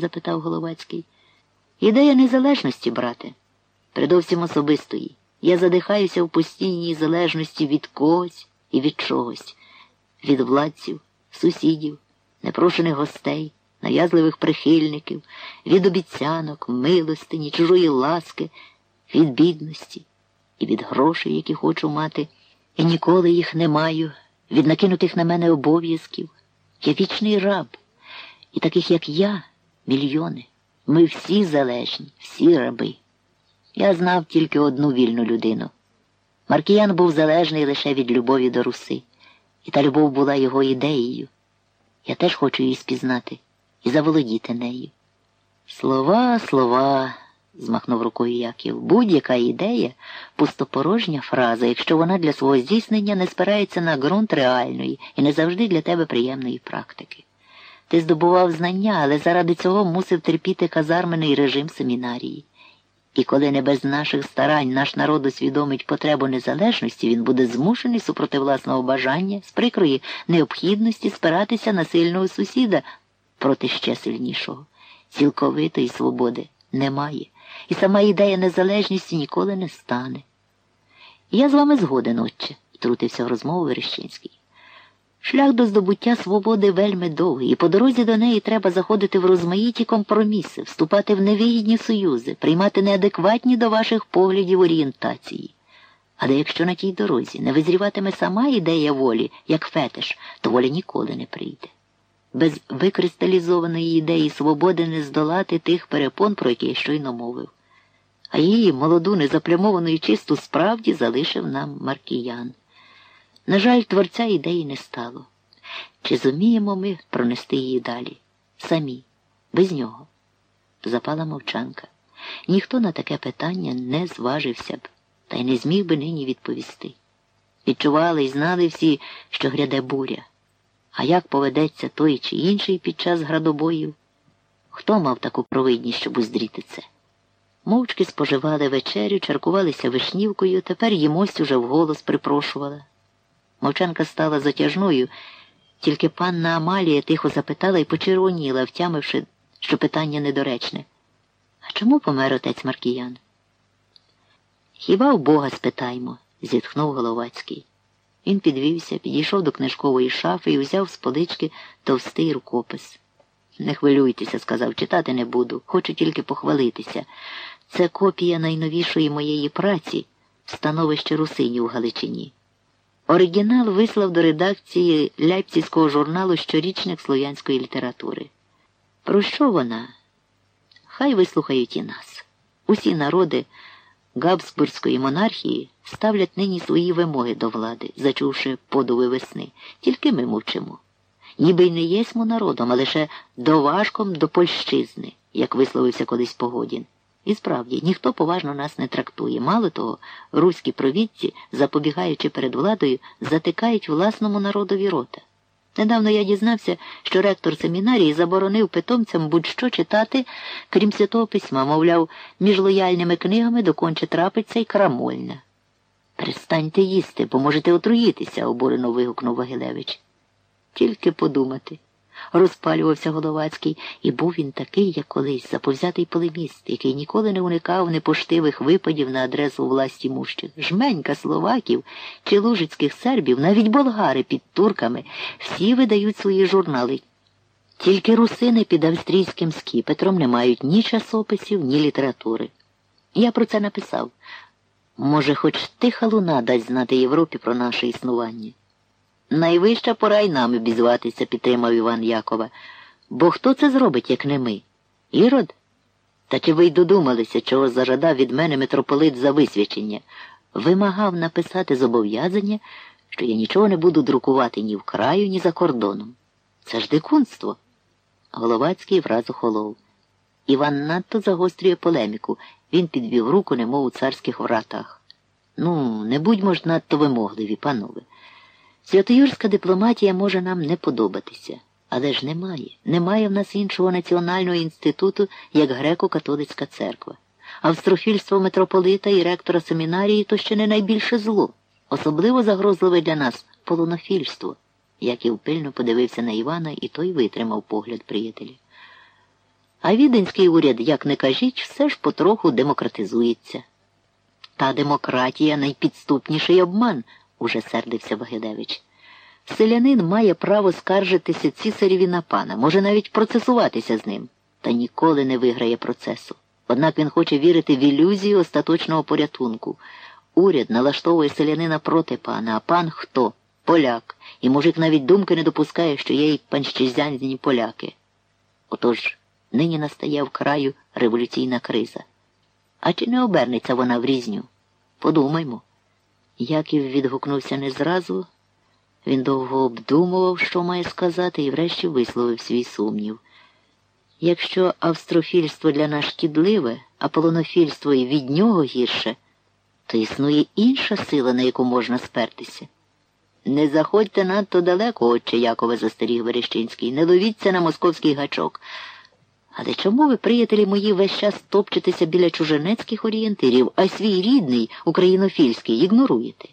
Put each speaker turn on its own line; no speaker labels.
запитав Головацький. Ідея незалежності, брате, передовсім особистої. Я задихаюся в постійній залежності від когось і від чогось, від владців, сусідів, непрошених гостей, нав'язливих прихильників, від обіцянок, милостині, чужої ласки, від бідності і від грошей, які хочу мати, і ніколи їх не маю, від накинутих на мене обов'язків. Я вічний раб, і таких, як я, мільйони. Ми всі залежні, всі раби. Я знав тільки одну вільну людину. Маркіян був залежний лише від любові до руси, і та любов була його ідеєю. Я теж хочу її спізнати і заволодіти нею. Слова, слова, змахнув рукою Яків, будь-яка ідея пустопорожня фраза, якщо вона для свого здійснення не спирається на ґрунт реальної і не завжди для тебе приємної практики. Ти здобував знання, але заради цього мусив терпіти казармений режим семінарії. І коли не без наших старань наш народ усвідомить потребу незалежності, він буде змушений супроти власного бажання, з прикрої необхідності спиратися на сильного сусіда проти ще сильнішого. Цілковитої свободи немає, і сама ідея незалежності ніколи не стане. Я з вами згоден, отче, втрутився в розмову Верещинський. Шлях до здобуття свободи вельми довгий, і по дорозі до неї треба заходити в розмаїті компроміси, вступати в невигідні союзи, приймати неадекватні до ваших поглядів орієнтації. Але якщо на тій дорозі не визріватиме сама ідея волі, як фетиш, то воля ніколи не прийде. Без викристалізованої ідеї свободи не здолати тих перепон, про які я щойно мовив. А її молоду, незаплямовану і чисту справді залишив нам Маркіян. На жаль, творця ідеї не стало. Чи зуміємо ми пронести її далі? Самі, без нього. Запала мовчанка. Ніхто на таке питання не зважився б, та й не зміг би нині відповісти. Відчували і знали всі, що гряде буря. А як поведеться той чи інший під час градобоїв? Хто мав таку провидність, щоб уздріти це? Мовчки споживали вечерю, чаркувалися вишнівкою, тепер їмось уже вголос припрошувала. Мовчанка стала затяжною, тільки панна Амалія тихо запитала і почервоніла, втямивши, що питання недоречне. А чому помер отець Маркіян? Хіба в Бога спитаймо, зітхнув Головацький. Він підвівся, підійшов до книжкової шафи і взяв з полички товстий рукопис. Не хвилюйтеся, сказав, читати не буду, хочу тільки похвалитися. Це копія найновішої моєї праці, становище русині в Галичині. Оригінал вислав до редакції Ляйпцівського журналу щорічник слов'янської літератури. Про що вона? Хай вислухають і нас. Усі народи Габсбурзької монархії ставлять нині свої вимоги до влади, зачувши подуви весни. Тільки ми мовчимо. Ніби й не єсмо народом, а лише доважком до польщизни, як висловився колись Погодін. І справді, ніхто поважно нас не трактує. Мало того, руські провідці, запобігаючи перед владою, затикають власному народові рота. Недавно я дізнався, що ректор семінарії заборонив питомцям будь-що читати, крім святого письма, мовляв, між лояльними книгами доконче трапиться й крамольна. Перестаньте їсти, бо можете отруїтися, обурено вигукнув Вагилевич. Тільки подумати розпалювався Головацький, і був він такий, як колись, заповзятий полеміст, який ніколи не уникав непоштивих випадів на адресу власті мущих. Жменька словаків чи лужицьких сербів, навіть болгари під турками, всі видають свої журнали. Тільки русини під австрійським скіпетром не мають ні часописів, ні літератури. Я про це написав. Може, хоч тиха луна дасть знати Європі про наше існування. Найвища пора й нам обізватися, підтримав Іван Якова. Бо хто це зробить, як не ми? Ірод? Та чи ви й додумалися, чого зажадав від мене митрополит за висвячення? Вимагав написати зобов'язання, що я нічого не буду друкувати ні в краю, ні за кордоном. Це ж дикунство. Головацький враз охолов. Іван надто загострює полеміку. Він підвів руку, немов у царських вратах. Ну, не будьмо ж надто вимогливі, панове. Святоюрська дипломатія може нам не подобатися, але ж немає. Немає в нас іншого національного інституту, як греко-католицька церква. Австрофільство митрополита і ректора семінарії то ще не найбільше зло, особливо загрозливе для нас полонофільство. Яків пильно подивився на Івана, і той витримав погляд приятеля. А віденський уряд, як не кажіть, все ж потроху демократизується. Та демократія найпідступніший обман, уже сердився Вагедевич. Селянин має право скаржитися цісареві на пана, може навіть процесуватися з ним, та ніколи не виграє процесу. Однак він хоче вірити в ілюзію остаточного порятунку. Уряд налаштовує селянина проти пана, а пан хто? Поляк. І мужик навіть думки не допускає, що є й панщезянзні поляки. Отож, нині настає в краю революційна криза. А чи не обернеться вона в різню? Подумаймо. Яків відгукнувся не зразу. Він довго обдумував, що має сказати, і врешті висловив свій сумнів. Якщо австрофільство для нас шкідливе, а полонофільство і від нього гірше, то існує інша сила, на яку можна спертися. Не заходьте надто далеко, отче Якове, застеріг Верещинський, не ловіться на московський гачок. Але чому ви, приятелі мої, весь час топчетеся біля чужинецьких орієнтирів, а свій рідний, українофільський, ігноруєте?